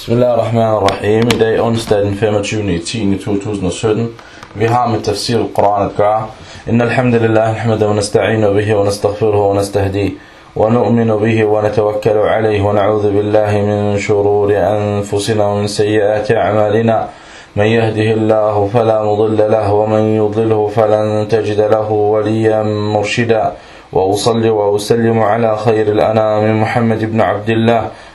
Bismillahirrahmanirrahim. I dag onsdag den 25. 10. 2017. Vi har med tafsir al-Quran at gøre. Inna alhamdulillah, nahmada wa nasta'inu bihi wa nastaghfiruhu wa nastahdi. ونؤمن به ونتوكل عليه ونعوذ بالله من شرور أنفسنا ومن سيئات أعمالنا من يهده الله فلا مضل له ومن يضله فلن تجد له وليا مرشدا وأصلي وأسلم على خير الأنام محمد بن عبد الله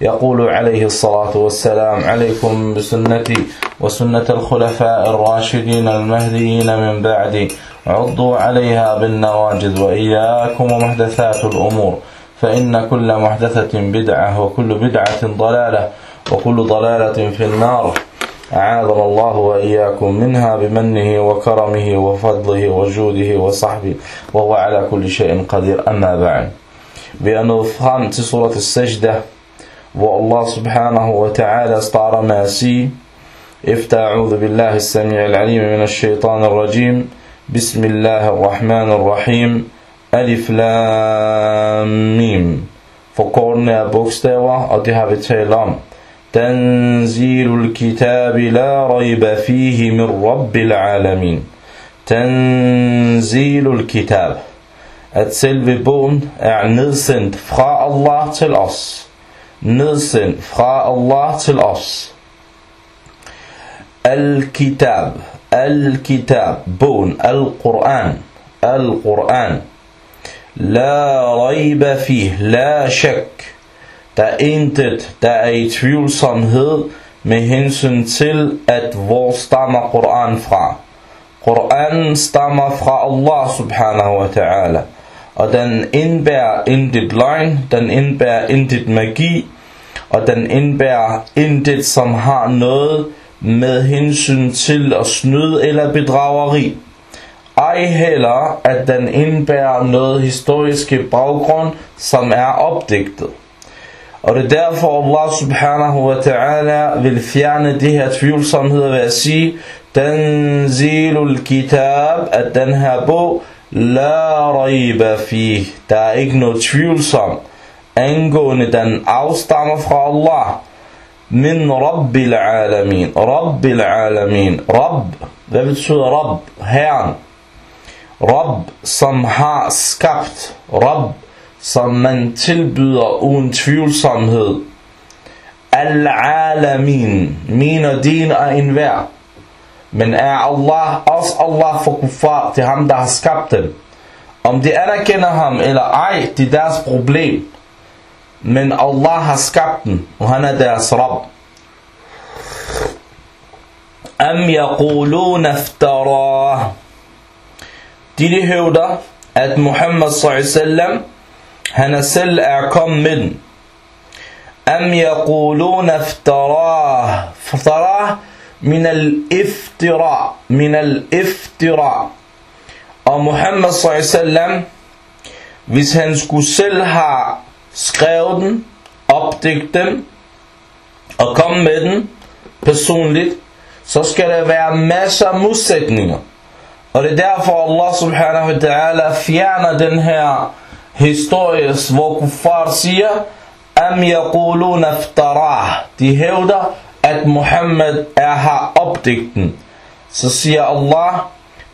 يقول عليه الصلاة والسلام عليكم بسنتي وسنة الخلفاء الراشدين المهديين من بعدي. عضوا عليها بالنواجذ وإياكم ومحدثات الأمور. فإن كل محدثة بدعة وكل بدعة ضلالة وكل ضلالة في النار. أعاذنا الله وإياكم منها بمنه وكرمه وفضله وجوده وصحبه وهو على كل شيء قدير. أما بعد. بأنه frem til surat subhanahu wa ta'ala starter med at sige efter أعوذ بالله السميع العليم من الشيطان الرجيم بسم الله الرحمن الرحيم Alif Lam Mim Forkortende af bogstaver, og det har vi talt om. Tanzilul kitabi la rayba fihi min rabbil alamin. Tanzilul kitab. At selve bogen er nedsendt fra Allah til os. Nedsendt fra Allah til os. Al-kitab. Al-kitab. Bogen. Al-Quran. Al-Quran. La rayba fih, la shak. Der er intet, der er i tvivlsomhed med hensyn til, at hvor stammer Koran fra. Koranen stammer fra Allah subhanahu wa ta'ala. Og den indbærer intet løgn, den indbærer intet magi, og den indbærer intet, som har noget med hensyn til at snyde eller bedrageri ej heller, at den indbærer noget historiske baggrund, som er opdigtet. Og det er derfor Allah subhanahu wa ta'ala vil fjerne de her tvivlsomheder ved at sige, Tanzilul kitab, at den her bog, la rayba fi, der er ikke noget tvivlsom, angående den afstammer fra Allah, min rabbil alamin, rabbil alamin, Rabb. hvad betyder Rabb? Herren. Rabb, som har skabt. Rabb, som man tilbyder uden tvivlsomhed. Al-alamin, min og din og enhver. Men er Allah også Allah for kuffar til ham, der har skabt dem? Om de anerkender ham eller ej, det er deres problem. Men Allah har skabt dem, og han er deres Rab. Am yaquluna iftarah de, de hævder, at Muhammad sallam, han er selv er kommet med den. Am yaquluna iftarah. Iftarah min al-iftira. Min al-iftira. Og Muhammad sallam, hvis han skulle selv have skrevet den, opdigt den, og komme med den personligt, så skal der være masser af modsætninger. Og det er derfor Allah subhanahu wa ta'ala fjerner den her historie, hvor kuffar siger, Am yaquluna iftarah. De hævder, at Muhammad er har opdigten. Så siger Allah,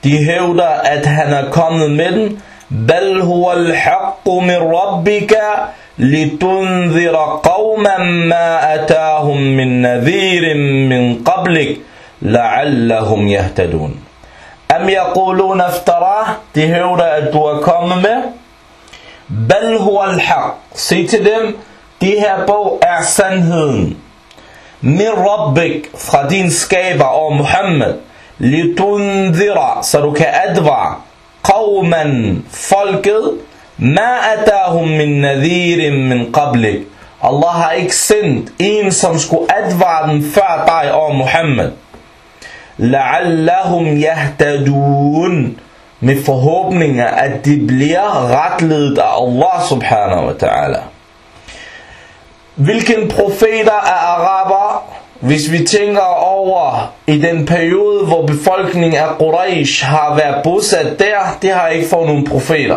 de hævder, at han er kommet med den. Bal huwa al-haqqu min rabbika litunzira qawman ma atahum min nadhirin min qablik la'allahum yahtadun. Am yaquluna iftarah, de hævder, at du er kommet med. Bal huwa al-haq. Sig til dem, de her bog er sandheden. Rabbik, fra din skaber og Muhammad. Litundhira, så du kan advare. Qawman, folket. Ma atahum min nadhirin min qablik. Allah har ikke sendt en, som skulle advare dem før dig og Muhammad. la'allahum yahtadun, med forhåbninger, at de bliver retledet af Allah subhanahu wa ta'ala. Hvilken profeter er araber, hvis vi tænker over i den periode, hvor befolkningen af Quraysh har været bosat der, det har ikke fået nogen profeter.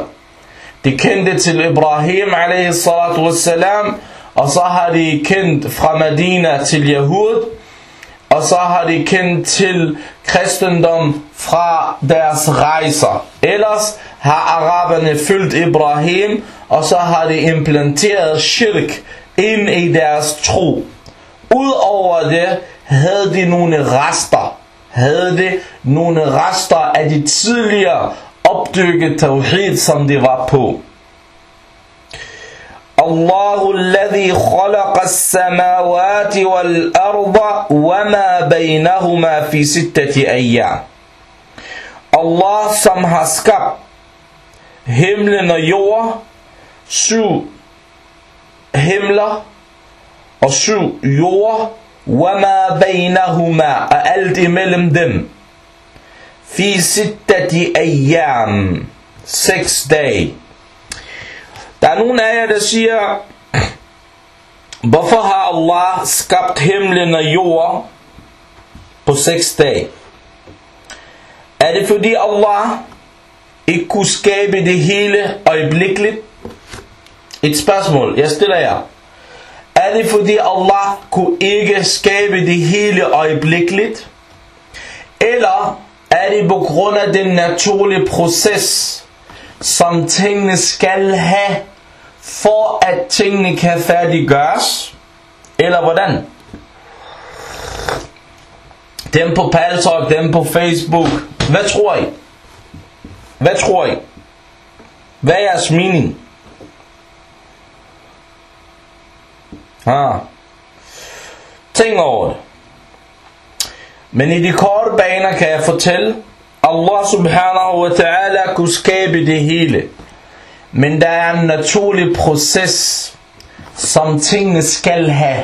De kendte til Ibrahim a.s. og så har de kendt fra Medina til Yahud, og så har de kendt til kristendom fra deres rejser. Ellers har araberne følgt Ibrahim, og så har de implanteret shirk ind i deres tro. Udover det havde de nogle rester. Havde de nogle rester af de tidligere opdykket tawhid, som de var på. الله الذي خلق السماوات والأرض وما بينهما في ستة أيام Allah som har skabt himlen og jord, syv himler og syv jord, وما بينهما og alt imellem dem, في ستة أيام, seks dage. Der er nogen af jer, der siger, hvorfor har Allah skabt himlen og jord på seks dage? Er det fordi Allah ikke kunne skabe det hele øjeblikkeligt? Et spørgsmål, jeg stiller jer. Er det fordi Allah kunne ikke skabe det hele øjeblikkeligt? Eller er det på grund af den naturlige proces, som tingene skal have, for at tingene kan færdiggøres? Eller hvordan? Dem på Paltalk, dem på Facebook. Hvad tror I? Hvad tror I? Hvad er jeres mening? Ah. Tænk over det. Men i de korte baner kan jeg fortælle, Allah subhanahu wa ta'ala kunne skabe det hele. Men der er en naturlig proces, som tingene skal have.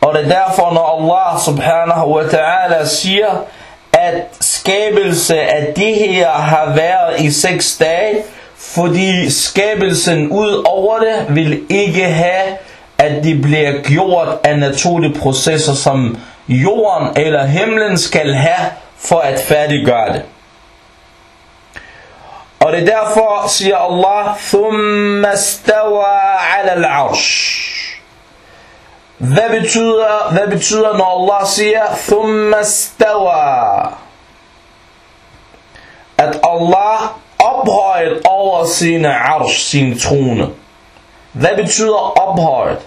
Og det er derfor, når Allah subhanahu wa ta'ala siger, at skabelse af det her har været i seks dage, fordi skabelsen ud over det vil ikke have, at det bliver gjort af naturlige processer, som jorden eller himlen skal have for at færdiggøre det. Og det er derfor, siger Allah, ثُمَّ اسْتَوَى عَلَى الْعَرْشِ hvad betyder, hvad betyder når Allah siger, ثُمَّ اسْتَوَى At Allah ophøjet over sine arsh, sin trone. Hvad betyder ophøjet?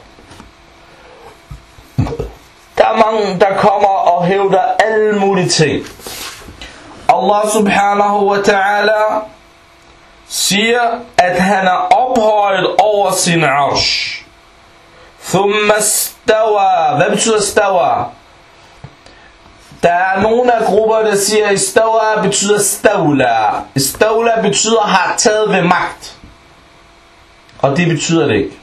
Mange, der kommer og hævder alle mulige ting. Allah subhanahu wa ta'ala siger, at han er ophøjet over sin arsh. Thumma stawa. Hvad betyder stawa? Der er nogle af grupper, der siger, at stawa betyder stavla. Stavla betyder har taget ved magt. Og det betyder det ikke.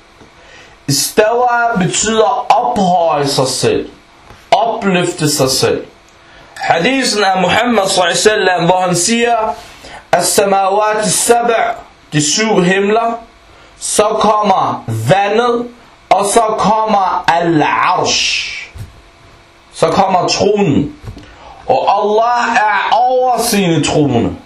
Stawa betyder ophøje sig selv. Opløfte sig selv. Hadisen af Muhammad sallallahu hvor han siger, As-samawat sab' de syv himler, så kommer vandet, og så kommer al-arsh. Så kommer tronen. Og Allah er over sine trone.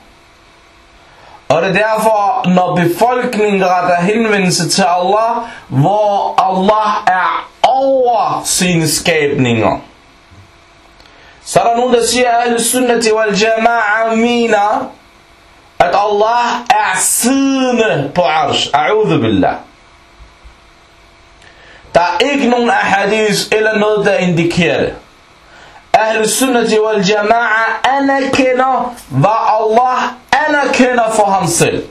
Og det er derfor, når befolkningen retter henvendelse til Allah, hvor Allah er over sine skabninger. Så er der nogen, der siger, at Allah er siddende på arsh. A'udhu billah. Der er ikke nogen ahadis eller noget, der indikerer det. Ahl sunnati wal jama'a anerkender, hvad Allah anerkender for ham selv.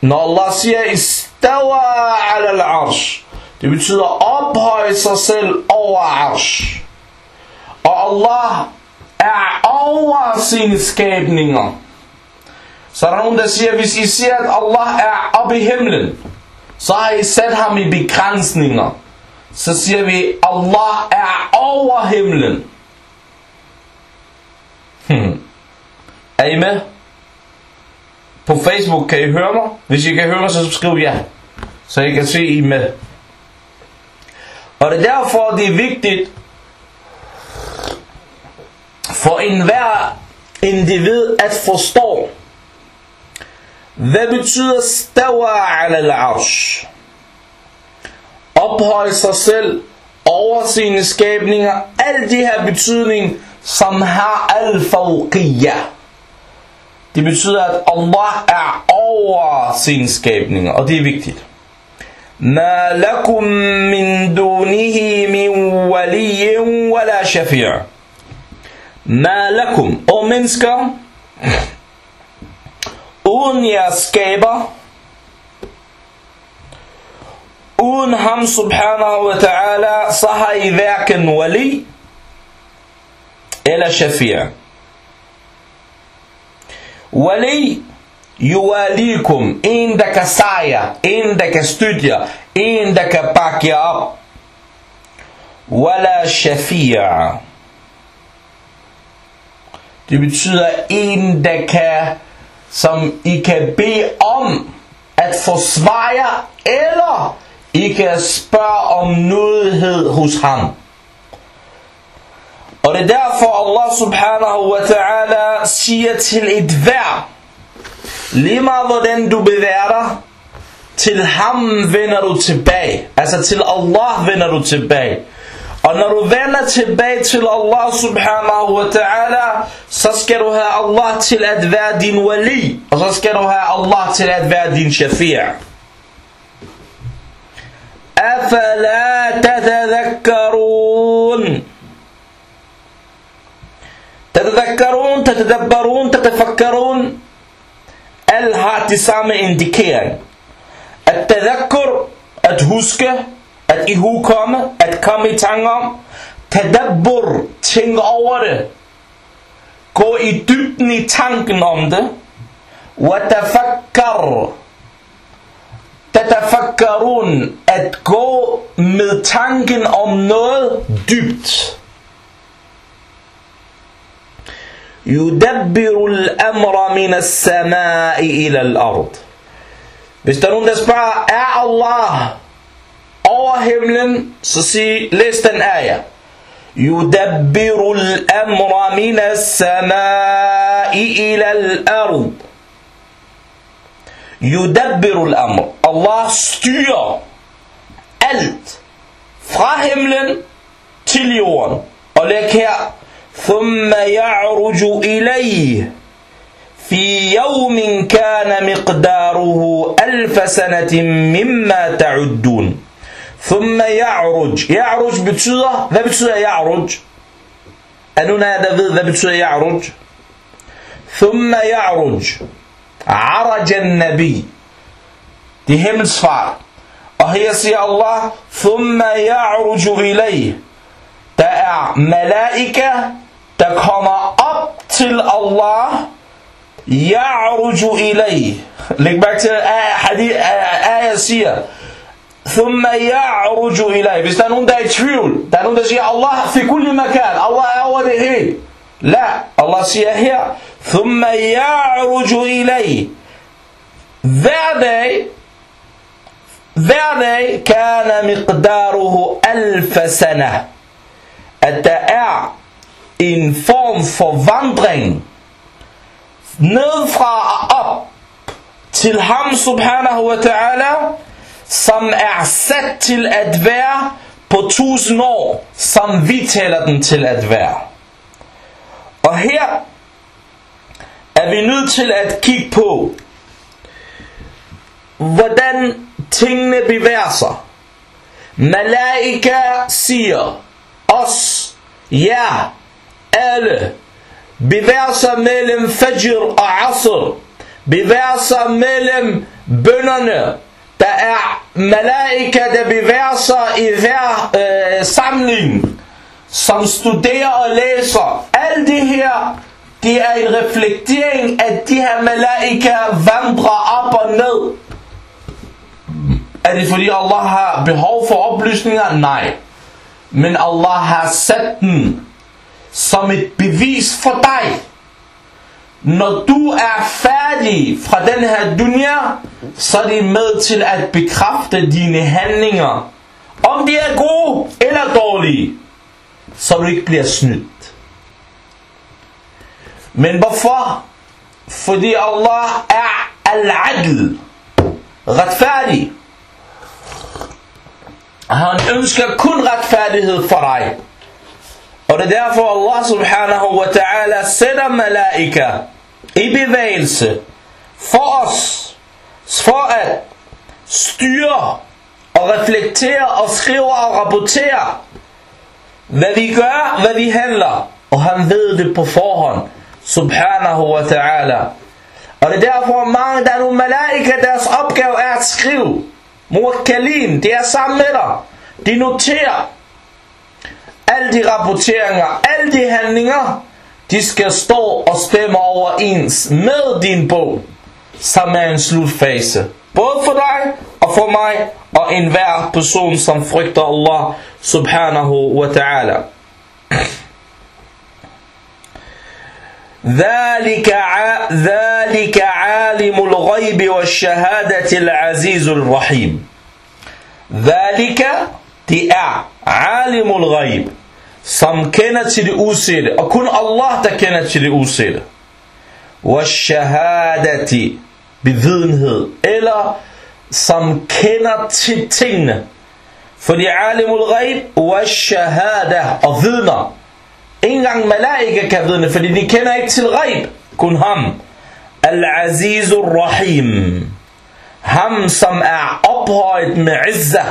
Når Allah siger, istawa ala al-arsh, det betyder ophøje sig selv over arsh. Og Allah er over sine skabninger. Så er der nogen, der siger, hvis I siger, at Allah er oppe i himlen, så har I sat ham i begrænsninger. Så siger vi, Allah er over himlen. Hmm. Er I med? På Facebook kan I høre mig. Hvis I kan høre mig, så skriv ja. Så I kan se, I er med. Og det er derfor, det er vigtigt for enhver individ at forstå, hvad betyder stawa ala al-arsh? Ophøje sig selv over sine skabninger. Alle de her betydning, som har al-fawqiyya. Det betyder, at Allah er over sine skabninger, og det er vigtigt. Ma lakum min dunihi min waliyin wala shafi'a. ما لكم uden jeres skaber uden ham subhanahu wa ta'ala så har I hverken wali eller shafir wali yuwalikum en der kan sejre en der kan støtte jer en der kan bakke jer op wala shafir det betyder en der kan som I kan bede om at forsvare eller I kan spørge om nødhed hos ham og det er derfor Allah subhanahu wa ta'ala siger til et hver Lige meget hvordan du bevæger dig, til ham vender du tilbage. Altså til Allah vender du tilbage. Og når du vender tilbage til Allah subhanahu wa ta'ala, så skal du have Allah til at være din wali. Og så skal du have Allah til at være din shafir. أفلا تتذكرون تتذكرون تتدبرون تتفكرون Al har det samme indikering. At tadakkur, at huske, at ihukomme, at komme i tanke om. Tadabbur, tænke over det. Gå i dybden i tanken om det. Watafakkar, tatafakkarun, at gå med tanken om noget dybt. يدبر الأمر من السماء إلى الأرض Hvis der er nogen, der spørger, er Allah over himlen, så sig, læs den ayah. يدبر الأمر من السماء إلى الأرض. يدبر الأمر. Allah styrer alt fra himlen til jorden. Og læg her, ثم يعرج إليه في يوم كان مقداره ألف سنة مما تعدون. ثم يعرج يعرج betyder hvad betyder يعرج er nogen af jer der ved hvad betyder يعرج ثم يعرج عرج النبي det er himmelsfart og her siger Allah ثم يعرج إليه der er malaika der kommer op til Allah ya'ruju ilay læg mærke til at ayah siger ثم يعرج إليه. بس تنون ده يتفيول تنون ده الله في كل مكان. الله أود هي لا. الله سيهيا ثم يعرج إليه. That day that day كان مقداره ألف سنة. at er in form forvandring wandering. fra og op سبحانه وتعالى. Som er sat til at være på tusind år, som vi tæller den til at være. Og her er vi nødt til at kigge på, hvordan tingene bevæger sig. Malaika siger, os, ja, alle, bevæger sig mellem fajr og asr, bevæger sig mellem bønderne, der er malaika, der bevæger sig i hver øh, samling, som studerer og læser. Alt det her, det er en reflektering af de her malaika vandrer op og ned. Er det fordi Allah har behov for oplysninger? Nej. Men Allah har sat den som et bevis for dig når du er færdig fra den her dunya, så er det med til at bekræfte dine handlinger. Om de er gode eller dårlige, så du ikke bliver snydt. Men hvorfor? Fordi Allah er al-adl, retfærdig. Han ønsker kun retfærdighed for dig. Og det er derfor Allah subhanahu wa ta'ala sætter malaika i bevægelse for os, for at styre og reflektere og skrive og rapportere, hvad vi gør, hvad vi handler. Og han ved det på forhånd, subhanahu wa ta'ala. Og det er derfor mange, der er nogle malaika, deres opgave er at skrive. Muakkalin, de er sammen med dig. De noterer alle de rapporteringer, alle de handlinger, de skal stå og stemme overens med din bog, som er en slutfase. Både for dig og for mig og enhver person, som frygter Allah subhanahu wa ta'ala. ذلك ع... ذلك عالم الغيب والشهادة العزيز الرحيم ذلك det er alimul ghaib, som kender til det usete, og kun Allah, der kender til det usete. Washahadati, bevidenhed, eller som kender til tingene. Fordi alimul ghaib, washahada, og vidner. Ingen gang malaika kan vidne, fordi de kender ikke til ghaib, kun ham. Al-Azizur Rahim. Ham, som er ophøjet med izzah,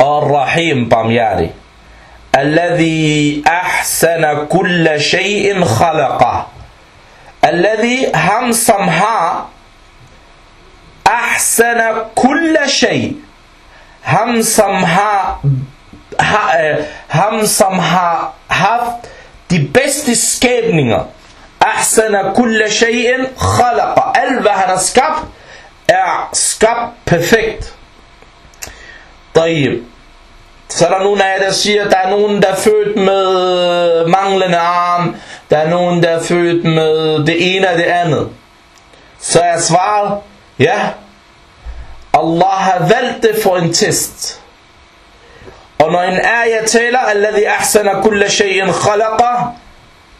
الرحيم barmhjertig الذي أحسن كل شيء خلقه الذي هم سمها أحسن كل شيء هم سمها آه، هم سمها هفت دي بيست سكابنغ أحسن كل شيء خلقه ألوه هنا سكاب er skabt perfekt. Tayyip. Så er der nogen af jer, der siger, at der er nogen, der er født med øh, manglende arm. Der er nogen, der er født med det ene og det andet. Så er svaret, ja, Allah har valgt det for en test. Og når en ayah taler, Alladhi ahsana kulla shay'in khalaqa,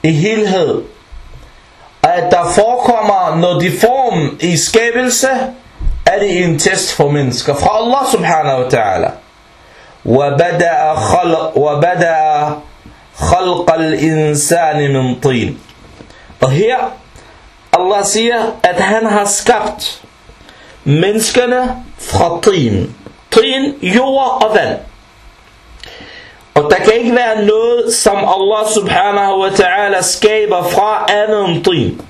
i helhed, at der forekommer noget deform i skabelse, er det en test for mennesker fra Allah subhanahu wa ta'ala. وبدأ خلق وبدأ خلق الإنسان من طين her Allah siger at han har skabt menneskerne fra trin trin, jord og vand og der kan ikke være noget som Allah subhanahu wa ta'ala skaber fra andet end trin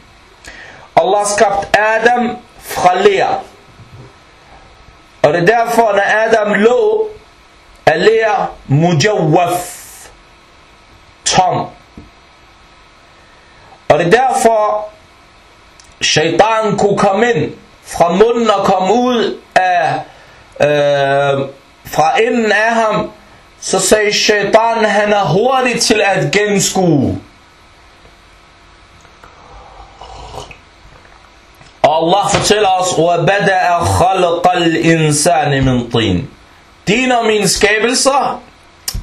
Allah skabt Adam fra ler og det er derfor når Adam lå af ler mujawwaf tom og det er derfor shaitan kunne komme ind fra munden og komme ud af øh, fra enden af ham så sagde shaitan han er hurtig til at genskue og Allah fortæller os وَبَدَأَ خَلْقَ الْإِنسَانِ مِنْ طِينٍ Dine og mine skabelser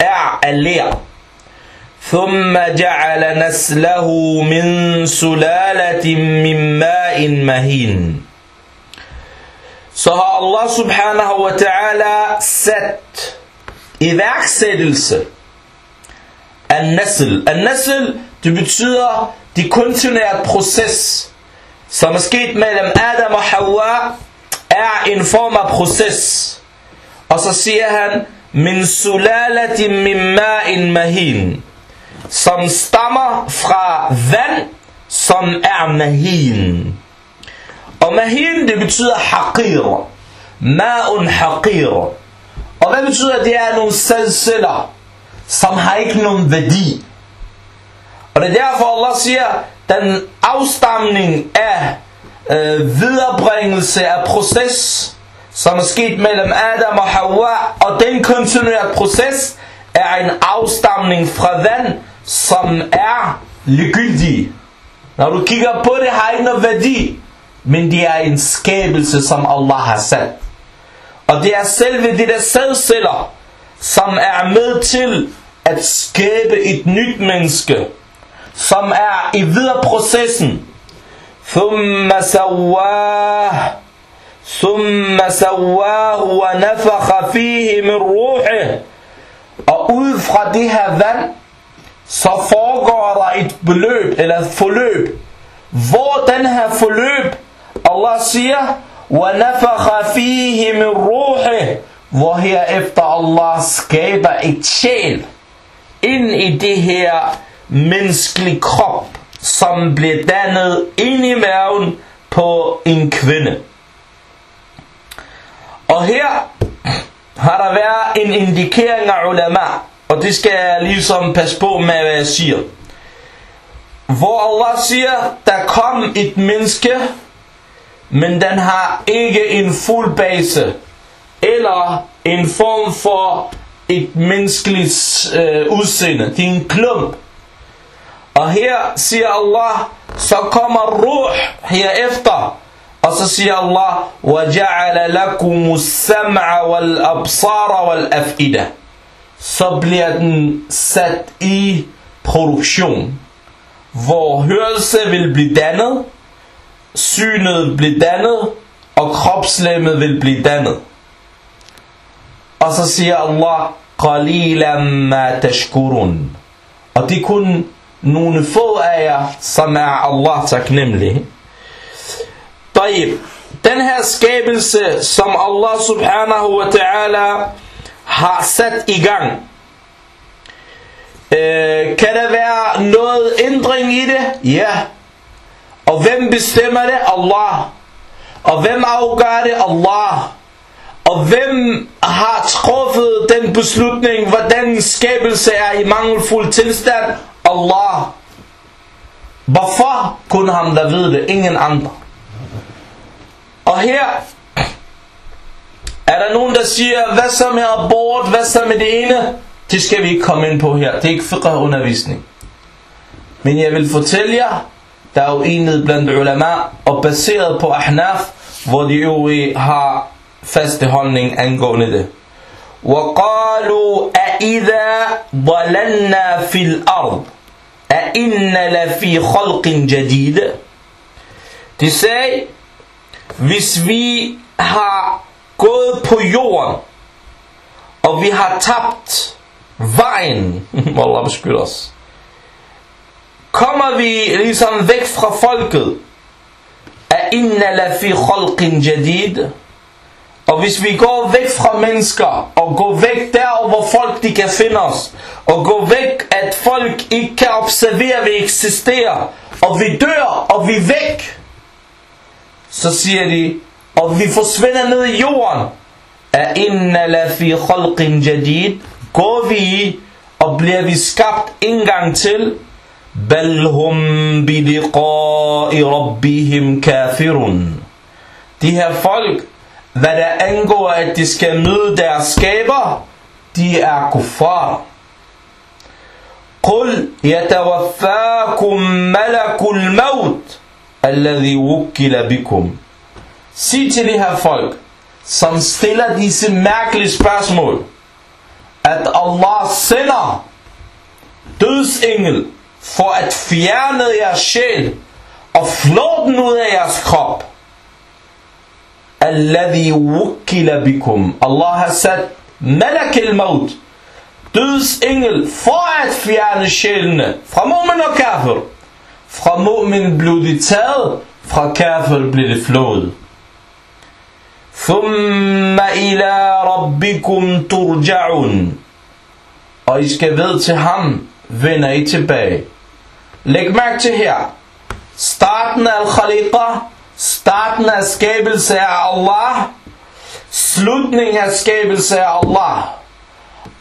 er af ler. ثم جعل نسله من سلالة من ماء مهين Så har Allah subhanahu wa ta'ala sat iværksættelse af nasl. Af nasl, det betyder det kontinuert proces, som er sket mellem Adam og Hawa, er en form af proces. Og så siger han, min sulalati min ma'in mahin, som stammer fra vand, som er mahin. Og mahin, det betyder haqir. Ma'un haqir. Og hvad betyder det er nogle salceller, som har ikke nogen værdi. Og det er derfor Allah siger, den afstamning af øh, viderebringelse af proces, som er sket mellem Adam og Hawa, og den kontinuerede proces er en afstamning fra vand, som er ligegyldig. Når du kigger på det, har ikke noget værdi. Men det er en skabelse, som Allah har sat. Og det er selve de der sædceller, som er med til at skabe et nyt menneske, som er i videre processen. ثم سواه ثم سواه ونفخ فيه من روحه og ud fra det her vand så foregår der et beløb eller et forløb hvor den her forløb Allah siger وَنَفَخَ فِيهِ مِنْ رُوحِهِ hvor herefter Allah skaber et sjæl ind i det her menneskelige krop som bliver dannet ind i maven på en kvinde og her har der været en indikering af ulama, og det skal jeg ligesom passe på med, hvad jeg siger. Hvor Allah siger, der kom et menneske, men den har ikke en fuld base, eller en form for et menneskeligt øh, udseende. Det er en klump. Og her siger Allah, så kommer ruh herefter, og så siger Allah, وَجَعَلَ لَكُمُ السَّمْعَ وَالْأَبْصَارَ وَالْأَفْئِدَ Så bliver den sat i produktion, hvor hørelse vil blive dannet, synet bliver dannet, og kropslemmet vil blive dannet. Og så siger Allah, قَلِيلًا مَا تَشْكُرُونَ Og det er kun nogle få af jer, som er Allah taknemmelige. Tayyib. Den her skabelse, som Allah subhanahu wa ta'ala har sat i gang. Øh, kan der være noget ændring i det? Ja. Og hvem bestemmer det? Allah. Og hvem afgør det? Allah. Og hvem har truffet den beslutning, hvordan skabelse er i mangelfuld tilstand? Allah. Hvorfor? Kun ham, der ved det. Ingen andre. Og her er der nogen, der siger, hvad så med abort, hvad så med det ene? Det skal vi ikke komme ind på her. Det er ikke fiqh undervisning. Men jeg vil fortælle jer, der er uenighed blandt ulama, og baseret på ahnaf, hvor de øvrige har faste holdning angående det. وقالوا أإذا ضللنا في الأرض أإن لفي خلق جديد De sagde, hvis vi har gået på jorden, og vi har tabt vejen, hvor Allah beskytter os, kommer vi ligesom væk fra folket, af inna la fi khalqin jadid, og hvis vi går væk fra mennesker, og går væk der, hvor folk de kan finde os, og går væk, at folk ikke kan observere, at vi eksisterer, og vi dør, og vi er væk, så siger de, og vi forsvinder ned i jorden. Er inna la fi khalqin jadid, går vi i, og bliver vi skabt en gang til, bal hum bi liqa'i rabbihim kafirun. De her folk, hvad der angår, at de skal møde deres skaber, de er kuffar. Qul yatawaffakum malakul maut alladhi wukkila bikum. Sig til de her folk, som stiller disse mærkelige spørgsmål, at Allah sender dødsengel for at fjerne jeres sjæl og flå den ud af jeres krop. Alladhi wukkila bikum. Allah har sat malak al-maut, dødsengel for at fjerne sjælene fra mu'min og kafir. Fra mu'min blev de taget, fra kafir blev det flået. Thumma ila rabbikum turja'un. Og I skal ved til ham, vender I tilbage. Læg mærke til her. Starten af al-khaliqa, starten af skabelse af Allah, slutningen af skabelse af Allah.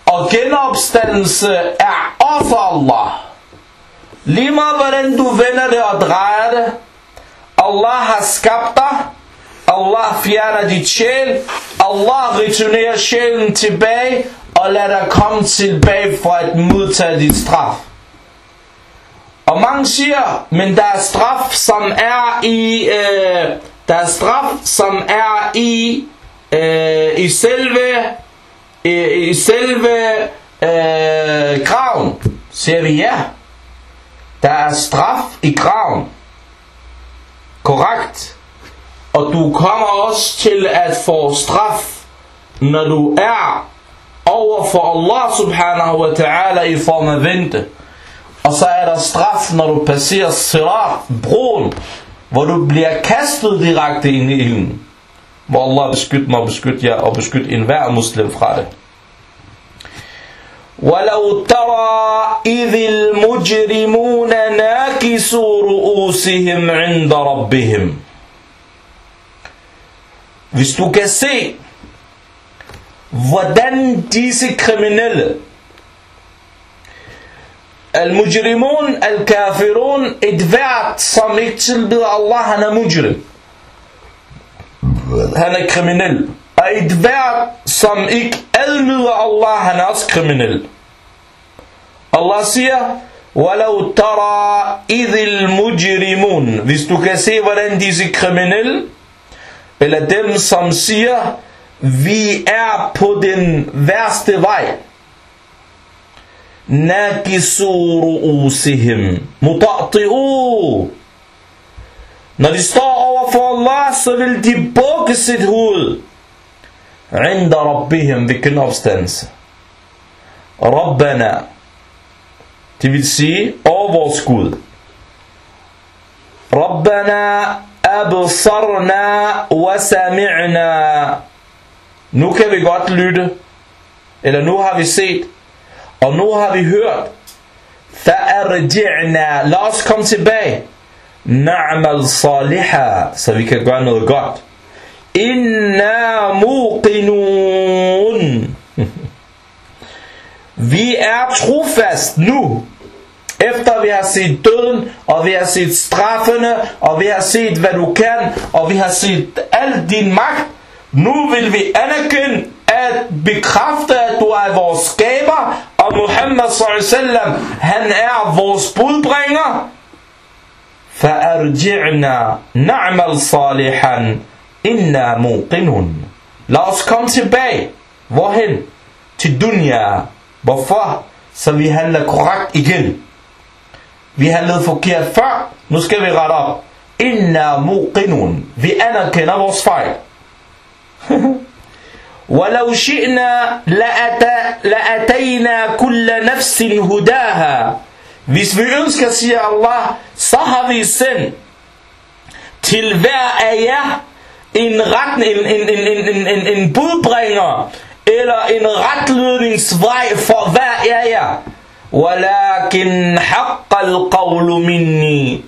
Og genopstandelse er også Allah. Lige meget hvordan du vender det og drejer det, Allah har skabt dig, Allah fjerner dit sjæl, Allah returnerer sjælen tilbage, og lader dig komme tilbage for at modtage dit straf. Og mange siger, men der er straf, som er i, øh, der er straf, som er i, øh, i selve, i, i selve øh, graven. Siger vi ja. Der er straf i graven. Korrekt. Og du kommer også til at få straf, når du er over for Allah subhanahu wa ta'ala i form af vente. Og så er der straf, når du passerer sirat, broen, hvor du bliver kastet direkte ind i ilden. Hvor Allah beskytter mig og beskytter jer og beskytter enhver muslim fra det. ولو ترى إذ المجرمون ناكسوا رؤوسهم عند ربهم Hvis du kan se, hvordan disse kriminelle, al-mujrimun, al-kafirun, et hvert, som ikke tilbyder Allah, han er mujrim. Han er kriminel. Og et hvert, som ikke adlyder Allah, han er også kriminel. Allah siger, وَلَوْ تَرَى إِذِ الْمُجْرِمُونَ Hvis du kan se, hvordan disse kriminelle, eller dem, som siger, vi er på den værste vej. Nakisu ru'usihim. Muta'ti'u. Når de står over for Allah, så vil de bukke sit hoved. عند ربهم hvilken opstandelse. Rabbana. Det vil sige, over vores Gud. Rabbana absarna wa sami'na. Nu kan vi godt lytte, eller nu har vi set, og nu har vi hørt. Fa'arji'na. Lad os komme tilbage. Na'mal saliha, så vi kan gøre noget godt. Inna muqinun. Vi er trofast nu, efter vi har set døden, og vi har set straffene, og vi har set, hvad du kan, og vi har set al din magt. Nu vil vi anerkende at bekræfte, at du er vores skaber, og Muhammad sallallahu han er vores budbringer. فَأَرْجِعْنَا نَعْمَلْ صَالِحًا إِنَّا مُوقِنُونَ Lad os komme tilbage. Hvorhen? Til dunya. Hvorfor? Så vi handler korrekt igen. Vi handlede forkert før. Nu skal vi rette op. Inna muqinun. Vi anerkender vores fejl. ولو شئنا لأتينا كل نفس هداها Hvis vi ønsker, siger Allah, så har vi sendt til hver af jer en, ret, en, en, en, en, en, en budbringer, eller en retlydningsvej for hver af jer. ولكن حق القول مني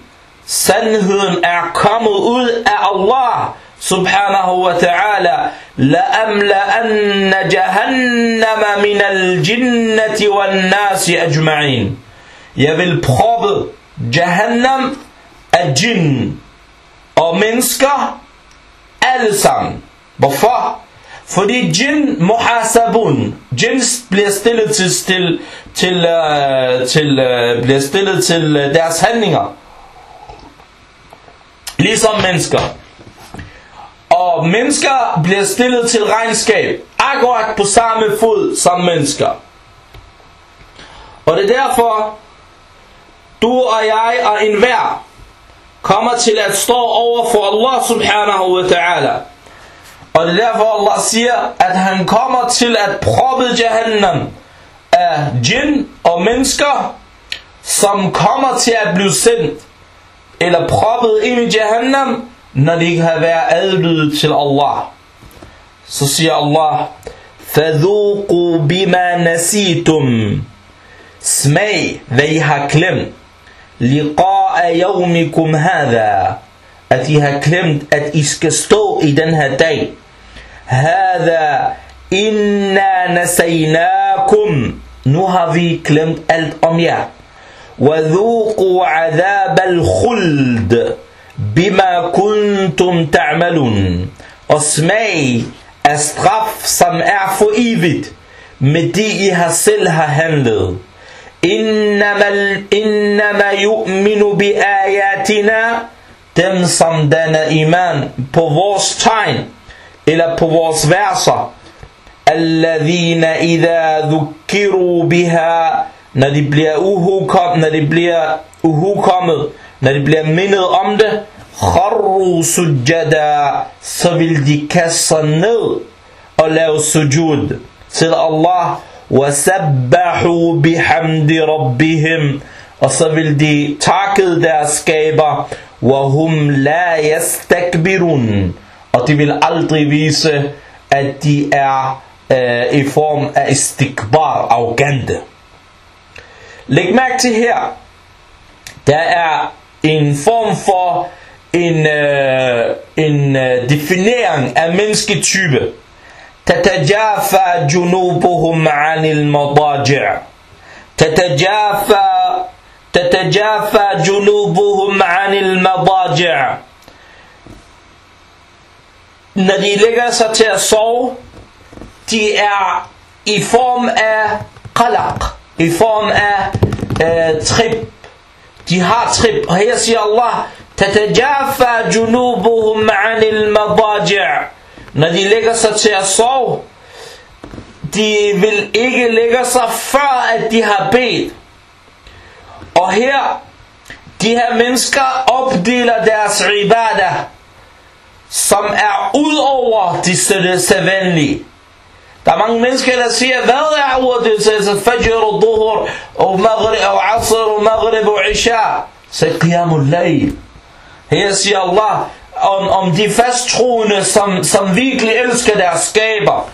Sandheden er kommet ud af Allah subhanahu wa ta'ala لأملأن جهنم من الجنة والناس أجمعين Jeg vil proppe Jahannam af jinn og mennesker alle sammen. Hvorfor? Fordi jinn muhasabun, jinns bliver stillet til, til, øh, til, uh, til bliver stillet til øh, deres handlinger. Ligesom mennesker. Og mennesker bliver stillet til regnskab, akkurat på samme fod som mennesker. Og det er derfor, du og jeg og enhver kommer til at stå over for Allah subhanahu wa ta'ala. Og det er derfor Allah siger, at han kommer til at proppe Jahannam af jinn og mennesker, som kommer til at blive sendt eller proppet ind i Jahannam, når de ikke har været adlydet til Allah. Så siger Allah, فَذُوقُوا بِمَا نَسِيتُمْ Smag, hvad I har glemt. لِقَاءَ يَوْمِكُمْ هَذَا At I har glemt, at I skal stå i den her dag. هَذَا إِنَّا نَسَيْنَاكُمْ Nu har vi glemt alt om jer. وَذُوقُوا عَذَابَ الْخُلْدِ بِمَا كُنْتُمْ تَعْمَلُونَ Og smag af straf, som er for evigt, med det I har selv har handlet. إنما, إنما يؤمن بآياتنا dem som danner iman på vores tegn eller på vores verser الذين إذا ذكروا بها når de bliver uhukom, når de bliver uhukommet, når de bliver mindet om det, kharru sujada, så vil de kaste sig ned og lave sujud til Allah, وَسَبَّحُوا بِحَمْدِ رَبِّهِمْ og så vil de takke deres skaber, وَهُمْ لَا يَسْتَكْبِرُونَ og de vil aldrig vise, at de er øh, i form af istikbar, arrogante. Læg mærke til her, der er en form for en, øh, en øh, definering af mennesketype. تتجافى جنوبهم عن المضاجع تتجافى تتجافى جنوبهم عن المضاجع når de lægger sig til at sove, de er i form af qalaq, i form af øh, trip. De har trip. Og her siger Allah, تتجافى جنوبهم عن المضاجع når de lægger sig til at sove, de vil ikke lægge sig før, at de har bedt. Og her, de her mennesker opdeler deres ibadah, som er ud over de sædvanlige. Der er mange mennesker, der siger, hvad er ordet? Det siger fajr og duhur, og maghrib og asr og maghrib og isha. Så qiyamul layl. Her siger Allah, om, om de fasttroende, som, som virkelig elsker deres skaber.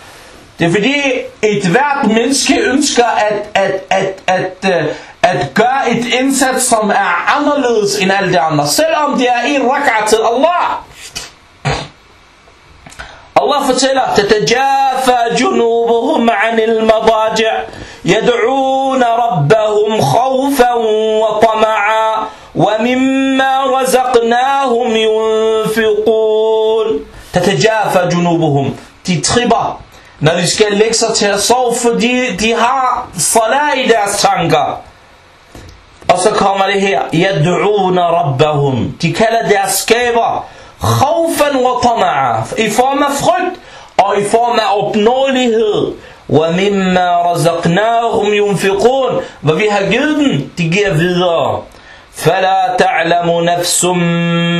Det er fordi, et hvert menneske ønsker at, at, at, at, at, at gøre et indsats, som er anderledes end alle de andre. Selvom det er en rak'ah til Allah. Allah fortæller, تتجافى جنوبهم عن المضاجع يدعون ربهم خوفا وطمعا ومما رزقناهم ينفقون تتجافى جنوبهم de tripper når de skal lægge sig til at sove fordi de har salat i deres tanker og så kommer det her يدعون ربهم de kalder deres skaber خوفا وطمعا i form af frygt og i form af opnåelighed ومما رزقناهم ينفقون hvad vi har givet dem de giver videre فلا تعلم نفس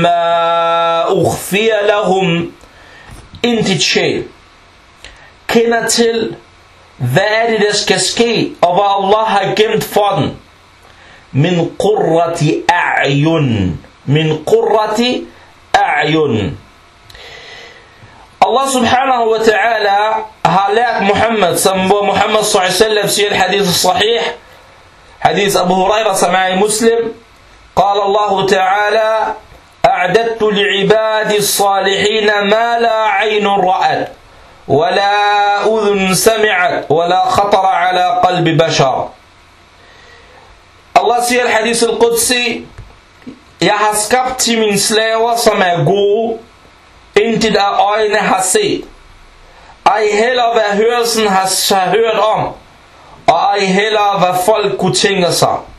ما أخفي لهم intet sjæl kender til, hvad er det, der skal ske, og hvad Allah har gemt for den. Min qurrati a'yun. Min qurrati a'yun. Allah subhanahu wa ta'ala har lært Muhammad, som hvor Muhammad sallallahu siger i hadith sahih, hadith Abu Huraira, som er i Muslim, قال الله تعالى أعددت لعباد الصالحين ما لا عين رأت ولا أذن سمعت ولا خطر على قلب بشر. الله سي الحديث القدسي يا يحسكبت من سلاوة سما قو انت دا أين حسيت أي هلا بهرسن هس شهر أم أي هلا بفلك تنغسا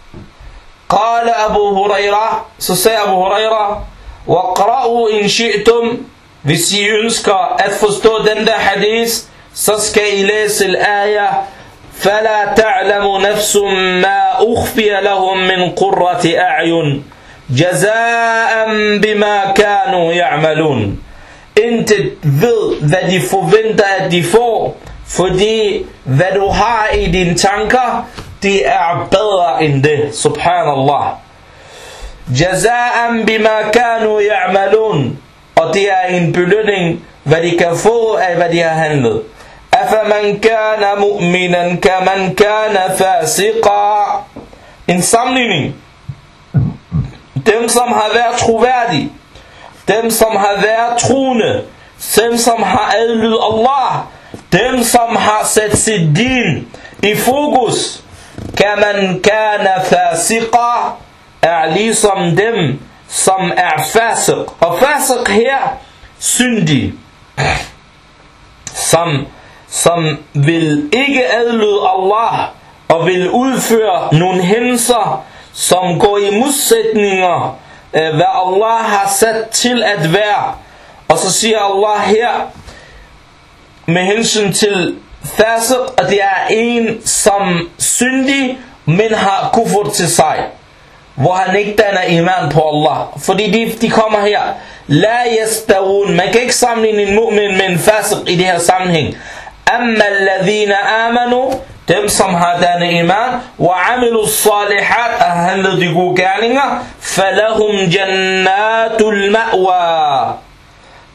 قال أبو هريرة سسي أبو هريرة وقرأوا إن شئتم. بسيونسكا أتفستو دندا حديث سسك إليس الآية فلا تعلم نفس ما أخفي لهم من قرة أعين جزاء بما كانوا يعملون. أنت ذل ذدي فوفنت أدي فو فدي ذدو هاي دين تانكا det er bedre end det. Subhanallah. Jaza'an bima kanu ya'malun. Og det er en belønning, hvad de kan få af, hvad de har handlet. أفمن كان مؤمنا كمن كان فاسقا En sammenligning. Dem, som har været troværdige, dem, som har været troende, dem, som har adlydet Allah, dem, som har sat sit din i fokus, Kaman kana fasiqa er ligesom dem, som er fasiq. Og fasiq her, syndig, som, som vil ikke adlyde Allah, og vil udføre nogle hændelser, som går i modsætninger, øh, hvad Allah har sat til at være. Og så siger Allah her, med hensyn til fasiq, og det er en, som syndig, men har kufur til sig. Hvor han ikke danner iman på Allah. Fordi de, de kommer her. La yastawun. Man kan ikke sammenligne en mu'min med en fasiq i det her sammenhæng. Amma alladhina amanu. Dem som har dannet iman. Wa amilu salihat. Og handlet de gode gerninger. Falahum jannatul ma'wa.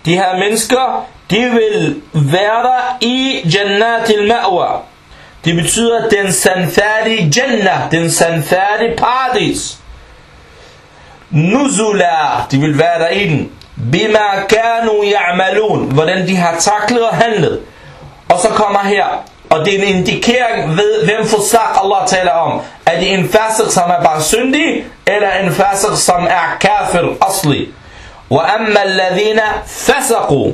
De her mennesker, de vil være der i jannatil ma'wa. Det betyder den sandfærdige jannah, den sandfærdige paradis. Nuzula, de vil være der i den. Bima kanu ya'malun, hvordan de har taklet og handlet. Og så kommer her, og det er en indikering ved, hvem forsak Allah taler om. Er det en fasik, som er bare syndig, eller en fasik, som er kafir asli? وَأَمَّا الَّذِينَ فَسَقُوا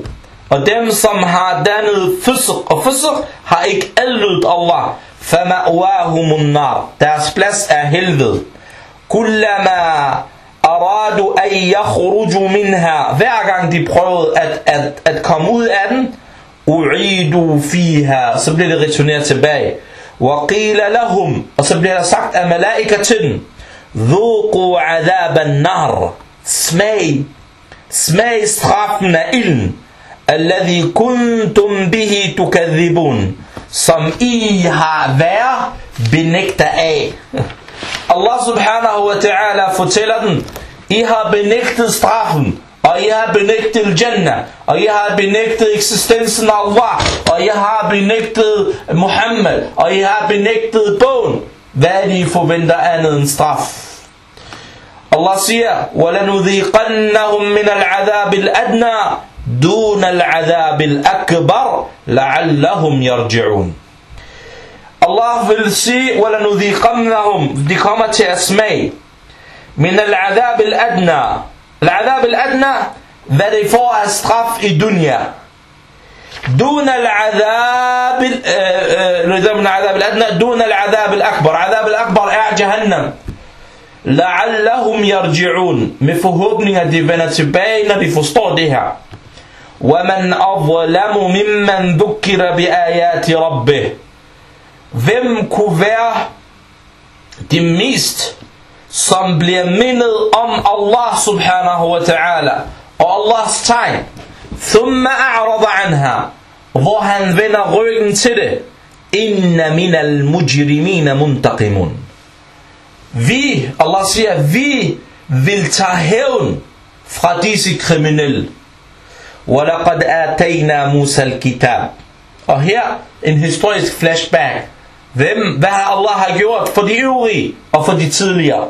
Og dem, som har dannet fysq, og fysq har ikke adlydt Allah. فَمَأْوَاهُمُ النَّارِ Deres plads er helvede. كُلَّمَا أَرَادُوا أَن يَخْرُجُوا مِنْهَا Hver gang de prøvede at, at, at komme ud af den, أُعِيدُوا فِيهَا Så bliver det returneret tilbage. وَقِيلَ لَهُمْ Og så bliver der sagt af malaika til den, ذُوقُوا عَذَابَ النَّارِ Smag smag straffen af ilden, Alladhi kuntum bihi tukadhibun, som I har været benægter af. Allah subhanahu wa ta'ala fortæller den, I har benægtet straffen, og I har benægtet Jannah, og I har benægtet eksistensen af Allah, og I har benægtet Muhammad, og I har benægtet bogen. Hvad er det, I forventer andet end straf? Allah siger, وَلَنُذِيقَنَّهُمْ مِنَ الْعَذَابِ الْأَدْنَى دون العذاب الأكبر لعلهم يرجعون. الله في sige ولنذيقنهم de kommer من العذاب الأدنى. العذاب الأدنى hvad de får af دون العذاب من العذاب الأدنى دون العذاب الأكبر. عذاب الأكبر يا جهنم. لعلهم يرجعون. من فهودنها دي فينا تباينا وَمَنْ أَظْلَمُ مِمَّنْ ذُكِّرَ بِآيَاتِ رَبِّهِ Hvem kunne være det mest som bliver mindet om Allah subhanahu wa ta'ala og Allahs tegn ثُمَّ أَعْرَضَ عَنْهَا hvor han vender ryggen til det إِنَّ مِنَ الْمُجْرِمِينَ مُنْتَقِمُونَ vi, Allah siger, vi vil tage hævn fra disse kriminelle. وَلَقَدْ آتَيْنَا مُوسَى الْكِتَابِ Og her en historisk flashback. Hvem, hvad Allah har gjort for de øvrige og for de tidligere.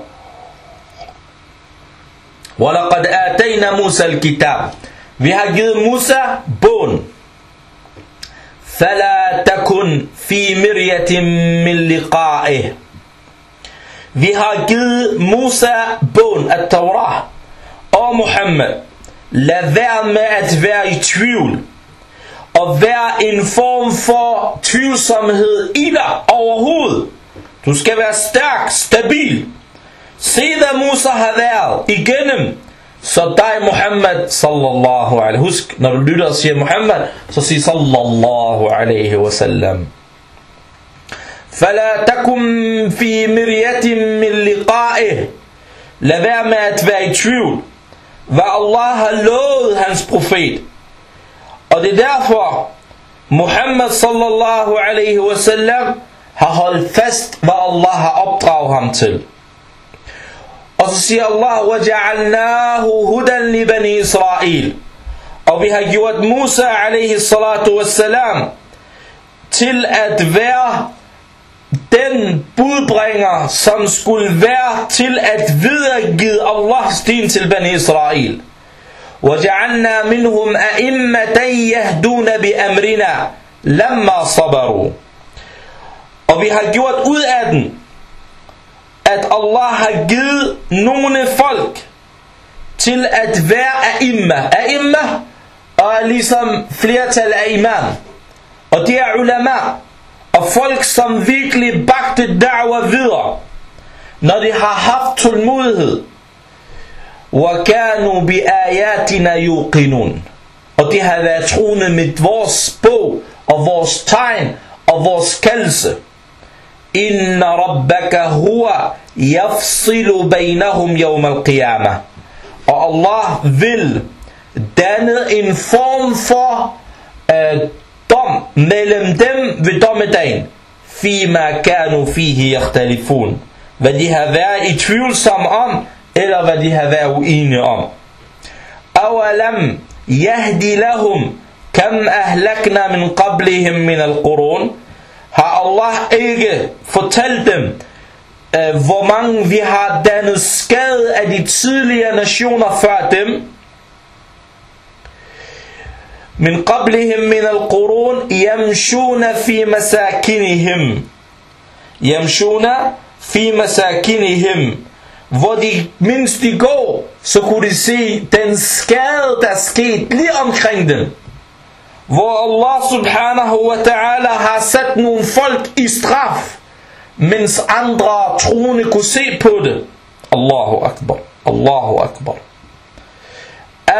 وَلَقَدْ آتَيْنَا مُوسَى الْكِتَابِ Vi har givet Musa bogen. فَلَا تَكُنْ فِي مِرْيَةٍ مِّن لِقَائِهِ Vi har givet Musa bogen af Torah og Muhammad. Lad være med at være i tvivl. Og vær en form for tvivlsomhed i dig overhovedet. Du skal være stærk, stabil. Se hvad Musa har været igennem. Så dig Muhammad sallallahu alaihi Husk, når du lytter og siger Muhammad, så sig sallallahu alaihi wasallam. فلا تكن في مرية من لقائه Lad være med at være i tvivl, hvad Allah har lovet hans profet. Og det er derfor, Muhammad sallallahu alaihi wasallam har holdt fast, hvad Allah har opdraget ham til. Og så siger Allah, وَجَعَلْنَاهُ هُدًا لِبَنِي إِسْرَائِيل Og vi har gjort Musa alaihi salatu wassalam til at være den budbringer, som skulle være til at videregive Allahs din til Bani Israel. وَجَعَلْنَا مِنْهُمْ أَئِمَّةً يَهْدُونَ بِأَمْرِنَا لَمَّا صَبَرُوا Og vi har gjort ud af den, at Allah har givet nogle folk til at være a'imma. A'imma er ligesom flertal af imam. Og det er ulama. og folk som virkelig bagte da'wa videre, når de har haft tålmodighed, وَكَانُوا بِآيَاتِنَا يُقِنُونَ Og de har været troende med vores bog, og vores tegn, og vores kaldelse. إِنَّ رَبَّكَ هُوَ يَفْصِلُ بَيْنَهُمْ يَوْمَ الْقِيَامَةِ Og Allah vil danne en form for øh, dom mellem dem ved dommedagen, fima kanu fihi yakhtalifun, hvad de har været i tvivlsomme om, eller hvad de har været uenige om. Awalam yahdi lahum, kam ahlakna min qablihim min al-qurun, har Allah ikke fortalt dem, øh, hvor mange vi har dannet skade af de tidligere nationer før dem, من قبلهم من القرون يمشون في مساكنهم يمشون في مساكنهم hvor de, mens de går, så kunne de se den skade, der skete lige omkring dem. Hvor Allah subhanahu wa ta'ala har sat nogle folk i straf, mens andre troende kunne se på det. Allahu akbar, Allahu akbar.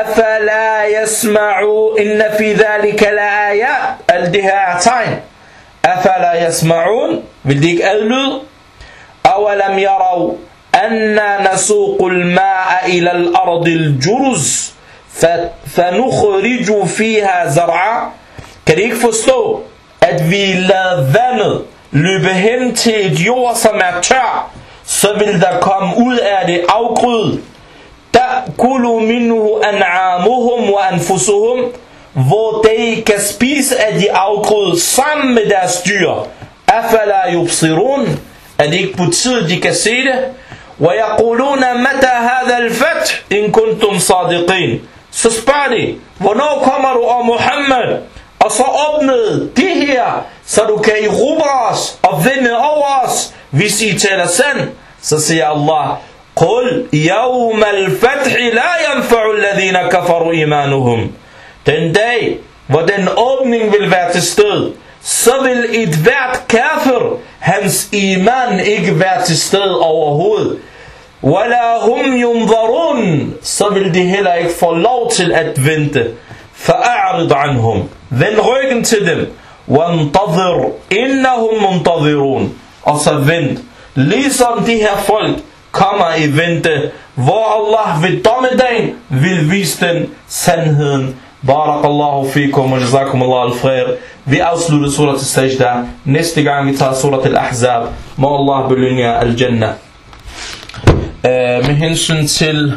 أفلا يسمعوا إن في ذلك لا آية الدهاء تايم أفلا يسمعون؟ بديك أدلو أولم يروا أن نسوق الماء إلى الأرض الجرز فنخرج فيها زرعا. كريك فستو أدوي لذن لبهمتي تيد يوصم اتع سبل دا كم أول أدي أوكل afgrød. تأكل منه أنعامهم وأنفسهم hvor de kan spise af de afgrød sammen med deres dyr. Afala yubsirun. Er det ikke på tid, de kan se det? ويقولون متى هذا الفتح إن كنتم صادقين så spørger de, hvornår kommer du, og Muhammad? Og så åbnede de her, så du kan erobre os og vinde over os, hvis I taler sand. Så siger Allah, قل يوم الفتح لا ينفع الذين كفروا إيمانهم Den dag, hvor den åbning vil være til sted, så vil et hvert kafir, hans iman ikke være til sted overhovedet. وَلَا هُمْ يُنظَرُونَ Så vil de heller ikke få lov til at vente. فَأَعْرِضْ عَنْهُمْ Vend ryggen til dem. وَانْتَظِرْ إِنَّهُمْ مُنْتَظِرُونَ Og så vent. Ligesom de her folk kommer i vente, hvor Allah ved dommedagen vil vise den sandheden. Barakallahu fikum og jazakum Allah al-khair. Vi afslutter surat al-sajda. Næste gang vi tager surat al-ahzab, må Allah belønne al-jannah. Uh, med hensyn til